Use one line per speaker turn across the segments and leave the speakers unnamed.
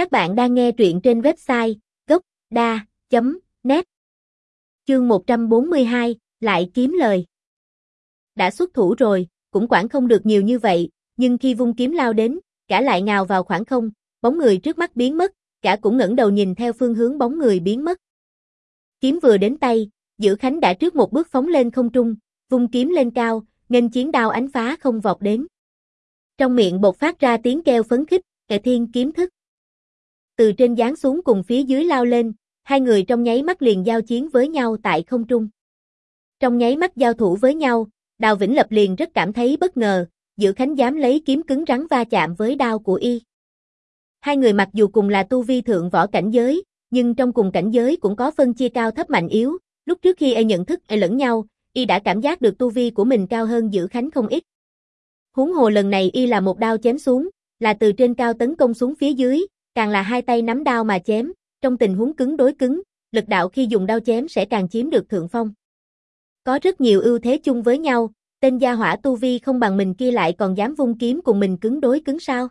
Các bạn đang nghe truyện trên website gốc.da.net Chương 142, lại kiếm lời. Đã xuất thủ rồi, cũng quản không được nhiều như vậy, nhưng khi vung kiếm lao đến, cả lại ngào vào khoảng không, bóng người trước mắt biến mất, cả cũng ngẩng đầu nhìn theo phương hướng bóng người biến mất. Kiếm vừa đến tay, Giữ Khánh đã trước một bước phóng lên không trung, vung kiếm lên cao, nghênh chiến đao ánh phá không vọt đến. Trong miệng bột phát ra tiếng kêu phấn khích, kẻ thiên kiếm thức. Từ trên giáng xuống cùng phía dưới lao lên, hai người trong nháy mắt liền giao chiến với nhau tại không trung. Trong nháy mắt giao thủ với nhau, Đào Vĩnh Lập liền rất cảm thấy bất ngờ, Giữ Khánh dám lấy kiếm cứng rắn va chạm với đao của y. Hai người mặc dù cùng là tu vi thượng võ cảnh giới, nhưng trong cùng cảnh giới cũng có phân chia cao thấp mạnh yếu, lúc trước khi y nhận thức y lẫn nhau, y đã cảm giác được tu vi của mình cao hơn Giữ Khánh không ít. Huống hồ lần này y là một đao chém xuống, là từ trên cao tấn công xuống phía dưới, càng là hai tay nắm đao mà chém, trong tình huống cứng đối cứng, lực đạo khi dùng đao chém sẽ càng chiếm được thượng phong. Có rất nhiều ưu thế chung với nhau, tên gia hỏa tu vi không bằng mình kia lại còn dám vung kiếm cùng mình cứng đối cứng sao.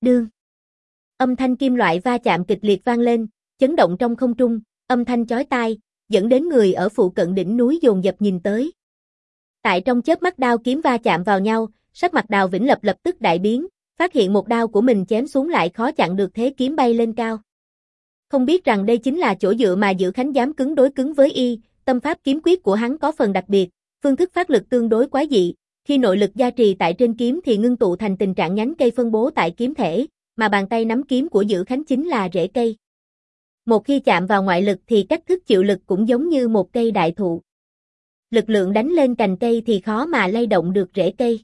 Đương. Âm thanh kim loại va chạm kịch liệt vang lên, chấn động trong không trung, âm thanh chói tai, dẫn đến người ở phụ cận đỉnh núi dồn dập nhìn tới. Tại trong chớp mắt đao kiếm va chạm vào nhau, sắc mặt Đào Vĩnh Lập lập tức đại biến, phát hiện một đao của mình chém xuống lại khó chặn được thế kiếm bay lên cao. Không biết rằng đây chính là chỗ dựa mà Giữ Khánh dám cứng đối cứng với y, tâm pháp kiếm quyết của hắn có phần đặc biệt, phương thức phát lực tương đối quá dị, khi nội lực gia trì tại trên kiếm thì ngưng tụ thành tình trạng nhánh cây phân bố tại kiếm thể, mà bàn tay nắm kiếm của Giữ Khánh chính là rễ cây. Một khi chạm vào ngoại lực thì cách thức chịu lực cũng giống như một cây đại thụ. Lực lượng đánh lên cành cây thì khó mà lay động được rễ cây.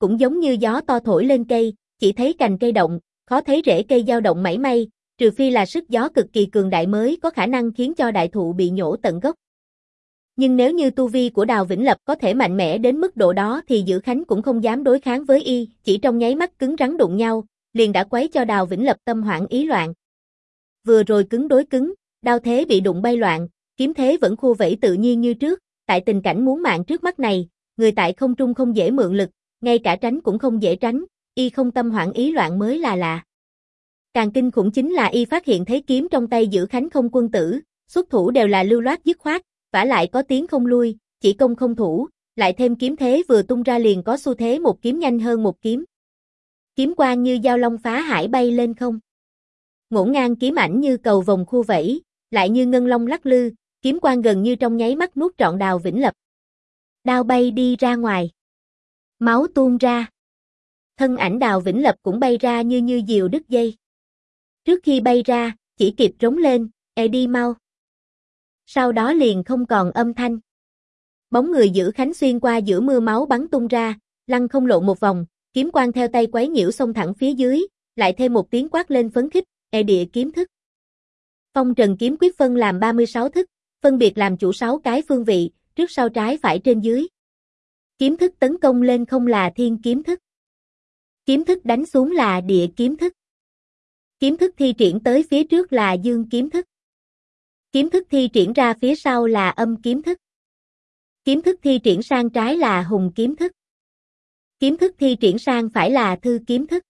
Cũng giống như gió to thổi lên cây, chỉ thấy cành cây động, khó thấy rễ cây dao động mảy may, trừ phi là sức gió cực kỳ cường đại mới có khả năng khiến cho đại thụ bị nhổ tận gốc. Nhưng nếu như tu vi của Đào Vĩnh Lập có thể mạnh mẽ đến mức độ đó thì Dữ Khánh cũng không dám đối kháng với y, chỉ trong nháy mắt cứng rắn đụng nhau, liền đã quấy cho Đào Vĩnh Lập tâm hoảng ý loạn. Vừa rồi cứng đối cứng, đao thế bị đụng bay loạn, kiếm thế vẫn khô vẫy tự nhiên như trước, tại tình cảnh muốn mạng trước mắt này, người tại không trung không dễ mượn lực, ngay cả tránh cũng không dễ tránh, y không tâm hoảng ý loạn mới là lạ. Càng kinh khủng chính là y phát hiện thấy kiếm trong tay giữ khánh không quân tử, xuất thủ đều là lưu loát dứt khoát, vả lại có tiếng không lui, chỉ công không thủ, lại thêm kiếm thế vừa tung ra liền có xu thế một kiếm nhanh hơn một kiếm. Kiếm quang như dao long phá hải bay lên không. Ngổn ngang kiếm ảnh như cầu vòng khu vẫy, lại như ngân long lắc lư, kiếm quang gần như trong nháy mắt nuốt trọn đào vĩnh lập. Đao bay đi ra ngoài. Máu tuôn ra. Thân ảnh đào vĩnh lập cũng bay ra như như diều đứt dây. Trước khi bay ra, chỉ kịp rống lên, e đi mau. Sau đó liền không còn âm thanh. Bóng người giữ Khánh xuyên qua giữa mưa máu bắn tung ra, lăn không lộ một vòng, kiếm quang theo tay quấy nhiễu xông thẳng phía dưới, lại thêm một tiếng quát lên phấn khích, e địa kiếm thức. Phong trần kiếm quyết phân làm 36 thức, phân biệt làm chủ 6 cái phương vị, trước sau trái phải trên dưới. Kiếm thức tấn công lên không là thiên kiếm thức. Kiếm thức đánh xuống là địa kiếm thức. Kiếm thức thi triển tới phía trước là dương kiếm thức. Kiếm thức thi triển ra phía sau là âm kiếm thức. Kiếm thức thi triển sang trái là hùng kiếm thức. Kiếm thức thi triển sang phải là thư kiếm thức.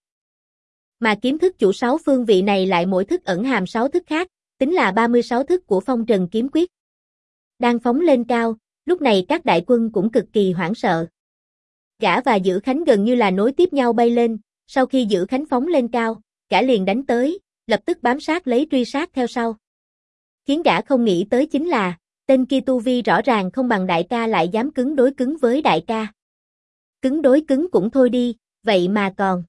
Mà kiếm thức chủ sáu phương vị này lại mỗi thức ẩn hàm sáu thức khác, tính là 36 thức của phong trần kiếm quyết. Đang phóng lên cao, lúc này các đại quân cũng cực kỳ hoảng sợ. Gã và Giữ Khánh gần như là nối tiếp nhau bay lên, sau khi Giữ Khánh phóng lên cao, gã liền đánh tới, lập tức bám sát lấy truy sát theo sau. Khiến gã không nghĩ tới chính là, tên kia tu vi rõ ràng không bằng đại ca lại dám cứng đối cứng với đại ca. Cứng đối cứng cũng thôi đi, vậy mà còn.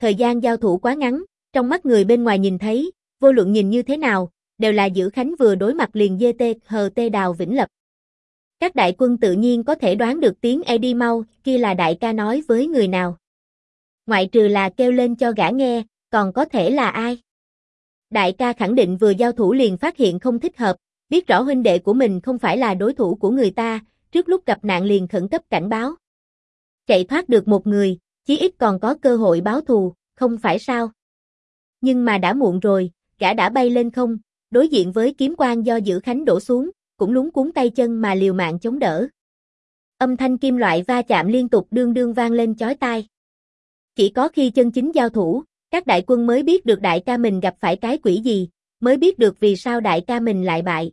Thời gian giao thủ quá ngắn, trong mắt người bên ngoài nhìn thấy, vô luận nhìn như thế nào, đều là Giữ Khánh vừa đối mặt liền dê tê hờ tê đào vĩnh lập. Các đại quân tự nhiên có thể đoán được tiếng Eddie mau, kia là đại ca nói với người nào. Ngoại trừ là kêu lên cho gã nghe, còn có thể là ai? Đại ca khẳng định vừa giao thủ liền phát hiện không thích hợp, biết rõ huynh đệ của mình không phải là đối thủ của người ta, trước lúc gặp nạn liền khẩn cấp cảnh báo. Chạy thoát được một người, chí ít còn có cơ hội báo thù, không phải sao? Nhưng mà đã muộn rồi, gã đã bay lên không, đối diện với kiếm quan do Giữ Khánh đổ xuống, cũng lúng cuốn tay chân mà liều mạng chống đỡ. Âm thanh kim loại va chạm liên tục đương đương vang lên chói tai. Chỉ có khi chân chính giao thủ, Các đại quân mới biết được đại ca mình gặp phải cái quỷ gì, mới biết được vì sao đại ca mình lại bại.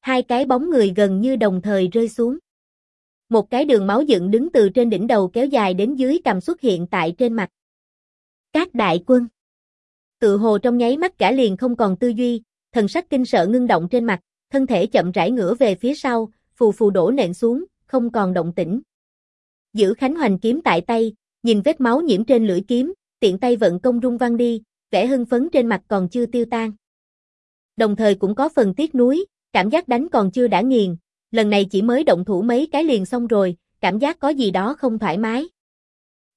Hai cái bóng người gần như đồng thời rơi xuống. Một cái đường máu dựng đứng từ trên đỉnh đầu kéo dài đến dưới cầm xuất hiện tại trên mặt. Các đại quân. Tự hồ trong nháy mắt cả liền không còn tư duy, thần sắc kinh sợ ngưng động trên mặt, thân thể chậm rãi ngửa về phía sau, phù phù đổ nện xuống, không còn động tĩnh. Giữ Khánh Hoành kiếm tại tay, nhìn vết máu nhiễm trên lưỡi kiếm, tiện tay vận công rung văng đi, vẻ hưng phấn trên mặt còn chưa tiêu tan. Đồng thời cũng có phần tiếc nuối, cảm giác đánh còn chưa đã nghiền, lần này chỉ mới động thủ mấy cái liền xong rồi, cảm giác có gì đó không thoải mái.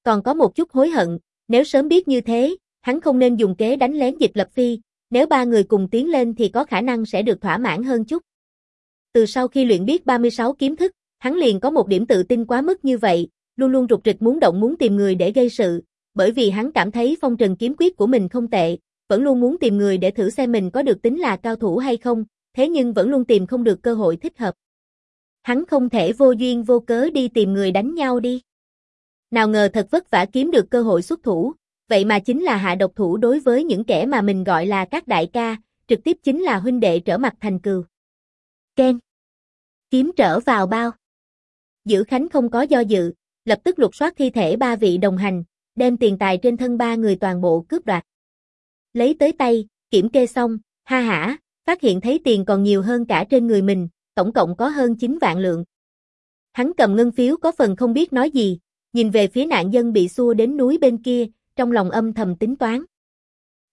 Còn có một chút hối hận, nếu sớm biết như thế, hắn không nên dùng kế đánh lén dịch lập phi, nếu ba người cùng tiến lên thì có khả năng sẽ được thỏa mãn hơn chút. Từ sau khi luyện biết 36 kiếm thức, hắn liền có một điểm tự tin quá mức như vậy, luôn luôn rụt rịch muốn động muốn tìm người để gây sự, bởi vì hắn cảm thấy phong trần kiếm quyết của mình không tệ, vẫn luôn muốn tìm người để thử xem mình có được tính là cao thủ hay không, thế nhưng vẫn luôn tìm không được cơ hội thích hợp. Hắn không thể vô duyên vô cớ đi tìm người đánh nhau đi. Nào ngờ thật vất vả kiếm được cơ hội xuất thủ, vậy mà chính là hạ độc thủ đối với những kẻ mà mình gọi là các đại ca, trực tiếp chính là huynh đệ trở mặt thành cừu. Ken. Kiếm trở vào bao. Giữ Khánh không có do dự, lập tức lục soát thi thể ba vị đồng hành, đem tiền tài trên thân ba người toàn bộ cướp đoạt. Lấy tới tay, kiểm kê xong, ha hả, phát hiện thấy tiền còn nhiều hơn cả trên người mình, tổng cộng có hơn 9 vạn lượng. Hắn cầm ngân phiếu có phần không biết nói gì, nhìn về phía nạn dân bị xua đến núi bên kia, trong lòng âm thầm tính toán.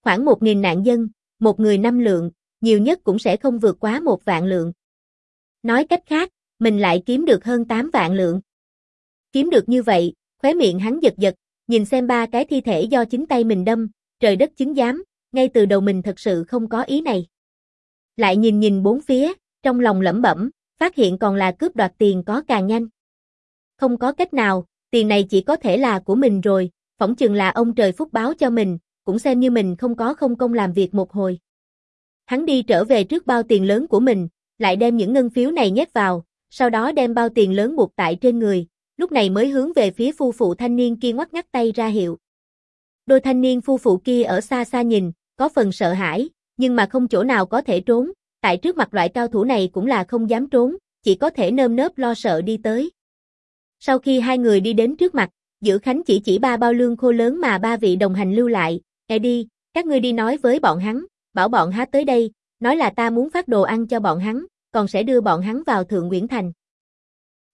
Khoảng 1.000 nạn dân, một người năm lượng, nhiều nhất cũng sẽ không vượt quá một vạn lượng. Nói cách khác, mình lại kiếm được hơn 8 vạn lượng. Kiếm được như vậy, khóe miệng hắn giật giật, nhìn xem ba cái thi thể do chính tay mình đâm, trời đất chứng giám, ngay từ đầu mình thật sự không có ý này. Lại nhìn nhìn bốn phía, trong lòng lẩm bẩm, phát hiện còn là cướp đoạt tiền có càng nhanh. Không có cách nào, tiền này chỉ có thể là của mình rồi, phỏng chừng là ông trời phúc báo cho mình, cũng xem như mình không có không công làm việc một hồi. Hắn đi trở về trước bao tiền lớn của mình, lại đem những ngân phiếu này nhét vào, sau đó đem bao tiền lớn buộc tại trên người, lúc này mới hướng về phía phu phụ thanh niên kia ngoắt ngắt tay ra hiệu. Đôi thanh niên phu phụ kia ở xa xa nhìn, có phần sợ hãi, nhưng mà không chỗ nào có thể trốn, tại trước mặt loại cao thủ này cũng là không dám trốn, chỉ có thể nơm nớp lo sợ đi tới. Sau khi hai người đi đến trước mặt, Giữ Khánh chỉ chỉ ba bao lương khô lớn mà ba vị đồng hành lưu lại, e đi, các ngươi đi nói với bọn hắn, bảo bọn há tới đây, nói là ta muốn phát đồ ăn cho bọn hắn, còn sẽ đưa bọn hắn vào Thượng Nguyễn Thành.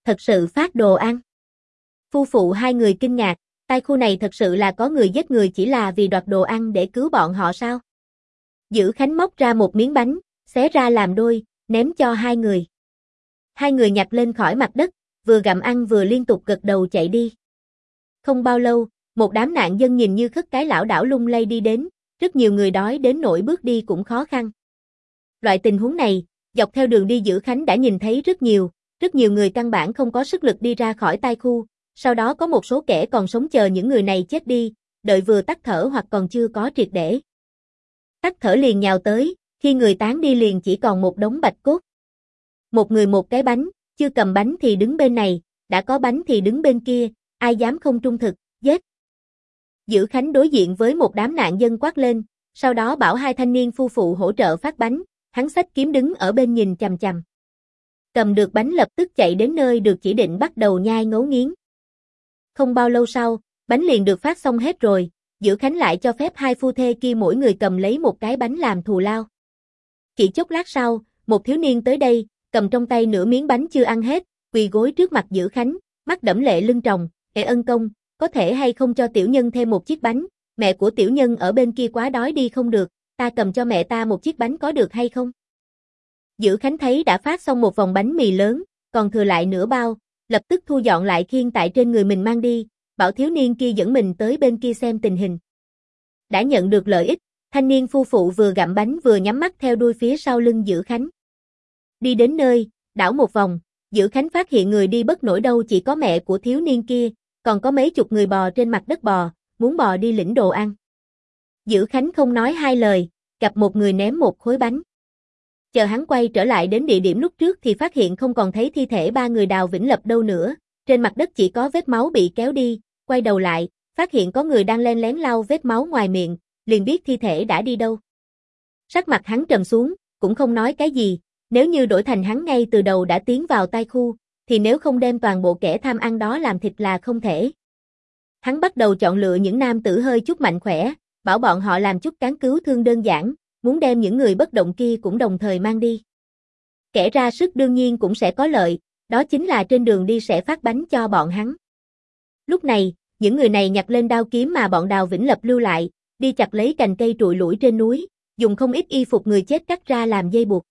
Thật sự phát đồ ăn. Phu phụ hai người kinh ngạc, tai khu này thật sự là có người giết người chỉ là vì đoạt đồ ăn để cứu bọn họ sao? Giữ Khánh móc ra một miếng bánh, xé ra làm đôi, ném cho hai người. Hai người nhặt lên khỏi mặt đất, vừa gặm ăn vừa liên tục gật đầu chạy đi. Không bao lâu, một đám nạn dân nhìn như khất cái lão đảo lung lay đi đến, rất nhiều người đói đến nỗi bước đi cũng khó khăn. Loại tình huống này, dọc theo đường đi giữ Khánh đã nhìn thấy rất nhiều, rất nhiều người căn bản không có sức lực đi ra khỏi tai khu, sau đó có một số kẻ còn sống chờ những người này chết đi, đợi vừa tắt thở hoặc còn chưa có triệt để. Tắt thở liền nhào tới, khi người tán đi liền chỉ còn một đống bạch cốt. Một người một cái bánh, chưa cầm bánh thì đứng bên này, đã có bánh thì đứng bên kia, ai dám không trung thực, giết. Giữ Khánh đối diện với một đám nạn dân quát lên, sau đó bảo hai thanh niên phu phụ hỗ trợ phát bánh, hắn sách kiếm đứng ở bên nhìn chằm chằm. Cầm được bánh lập tức chạy đến nơi được chỉ định bắt đầu nhai ngấu nghiến. Không bao lâu sau, bánh liền được phát xong hết rồi, Giữ Khánh lại cho phép hai phu thê kia mỗi người cầm lấy một cái bánh làm thù lao. Chỉ chốc lát sau, một thiếu niên tới đây, cầm trong tay nửa miếng bánh chưa ăn hết, quỳ gối trước mặt Giữ Khánh, mắt đẫm lệ lưng tròng, "Ê ân công, có thể hay không cho tiểu nhân thêm một chiếc bánh, mẹ của tiểu nhân ở bên kia quá đói đi không được, ta cầm cho mẹ ta một chiếc bánh có được hay không?" Giữ Khánh thấy đã phát xong một vòng bánh mì lớn, còn thừa lại nửa bao, lập tức thu dọn lại khiên tại trên người mình mang đi, bảo thiếu niên kia dẫn mình tới bên kia xem tình hình. Đã nhận được lợi ích, thanh niên phu phụ vừa gặm bánh vừa nhắm mắt theo đuôi phía sau lưng Giữ Khánh. Đi đến nơi, đảo một vòng, Giữ Khánh phát hiện người đi bất nổi đâu chỉ có mẹ của thiếu niên kia, còn có mấy chục người bò trên mặt đất bò, muốn bò đi lĩnh đồ ăn. Giữ Khánh không nói hai lời, gặp một người ném một khối bánh. Chờ hắn quay trở lại đến địa điểm lúc trước thì phát hiện không còn thấy thi thể ba người đào vĩnh lập đâu nữa, trên mặt đất chỉ có vết máu bị kéo đi, quay đầu lại, phát hiện có người đang len lén lau vết máu ngoài miệng, liền biết thi thể đã đi đâu. Sắc mặt hắn trầm xuống, cũng không nói cái gì, nếu như đổi thành hắn ngay từ đầu đã tiến vào tai khu, thì nếu không đem toàn bộ kẻ tham ăn đó làm thịt là không thể. Hắn bắt đầu chọn lựa những nam tử hơi chút mạnh khỏe, bảo bọn họ làm chút cán cứu thương đơn giản, muốn đem những người bất động kia cũng đồng thời mang đi. Kẻ ra sức đương nhiên cũng sẽ có lợi, đó chính là trên đường đi sẽ phát bánh cho bọn hắn. Lúc này, những người này nhặt lên đao kiếm mà bọn Đào Vĩnh Lập lưu lại, đi chặt lấy cành cây trụi lủi trên núi, dùng không ít y phục người chết cắt ra làm dây buộc.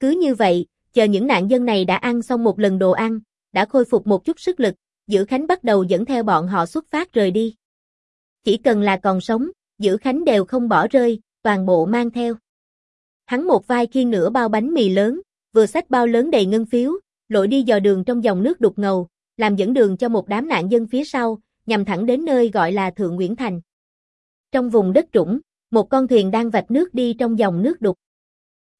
Cứ như vậy, chờ những nạn dân này đã ăn xong một lần đồ ăn, đã khôi phục một chút sức lực, Giữ Khánh bắt đầu dẫn theo bọn họ xuất phát rời đi. Chỉ cần là còn sống, Giữ Khánh đều không bỏ rơi, toàn bộ mang theo. Hắn một vai khiêng nửa bao bánh mì lớn, vừa xách bao lớn đầy ngân phiếu, lội đi dò đường trong dòng nước đục ngầu, làm dẫn đường cho một đám nạn dân phía sau, nhằm thẳng đến nơi gọi là Thượng Nguyễn Thành. Trong vùng đất trũng, một con thuyền đang vạch nước đi trong dòng nước đục.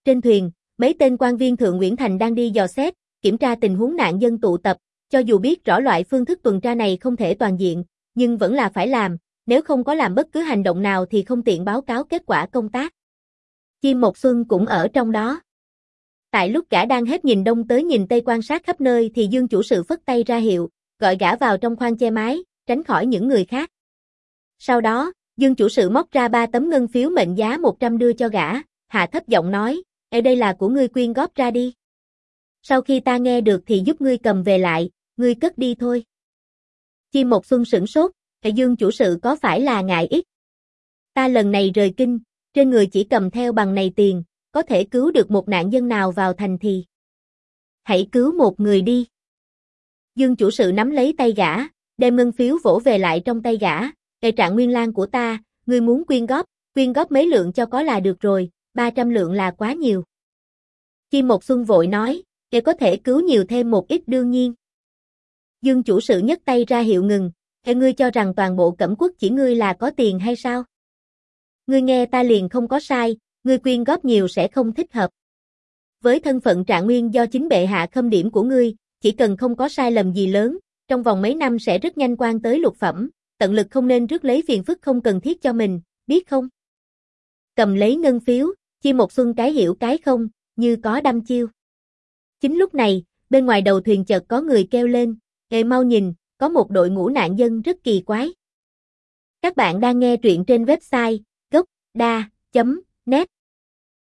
Trên thuyền, mấy tên quan viên Thượng Nguyễn Thành đang đi dò xét, kiểm tra tình huống nạn dân tụ tập, cho dù biết rõ loại phương thức tuần tra này không thể toàn diện, nhưng vẫn là phải làm, nếu không có làm bất cứ hành động nào thì không tiện báo cáo kết quả công tác. Chim Mộc Xuân cũng ở trong đó. Tại lúc gã đang hết nhìn đông tới nhìn tây quan sát khắp nơi thì Dương chủ sự phất tay ra hiệu, gọi gã vào trong khoang che mái, tránh khỏi những người khác. Sau đó, Dương chủ sự móc ra ba tấm ngân phiếu mệnh giá 100 đưa cho gã, hạ thấp giọng nói, Ê đây là của ngươi quyên góp ra đi. Sau khi ta nghe được thì giúp ngươi cầm về lại, ngươi cất đi thôi. Chim một xuân sửng sốt, Hệ Dương chủ sự có phải là ngại ít? Ta lần này rời kinh, trên người chỉ cầm theo bằng này tiền, có thể cứu được một nạn dân nào vào thành thì. Hãy cứu một người đi. Dương chủ sự nắm lấy tay gã, đem ngân phiếu vỗ về lại trong tay gã, Ê trạng nguyên lan của ta, ngươi muốn quyên góp, quyên góp mấy lượng cho có là được rồi, 300 lượng là quá nhiều. Kim một xuân vội nói, để có thể cứu nhiều thêm một ít đương nhiên. Dương chủ sự nhấc tay ra hiệu ngừng, hệ ngươi cho rằng toàn bộ cẩm quốc chỉ ngươi là có tiền hay sao? Ngươi nghe ta liền không có sai, ngươi quyên góp nhiều sẽ không thích hợp. Với thân phận trạng nguyên do chính bệ hạ khâm điểm của ngươi, chỉ cần không có sai lầm gì lớn, trong vòng mấy năm sẽ rất nhanh quan tới lục phẩm, tận lực không nên rước lấy phiền phức không cần thiết cho mình, biết không? Cầm lấy ngân phiếu, chi một xuân cái hiểu cái không, như có đâm chiêu. Chính lúc này, bên ngoài đầu thuyền chợt có người kêu lên, Ê mau nhìn, có một đội ngũ nạn dân rất kỳ quái. Các bạn đang nghe truyện trên website gocda.net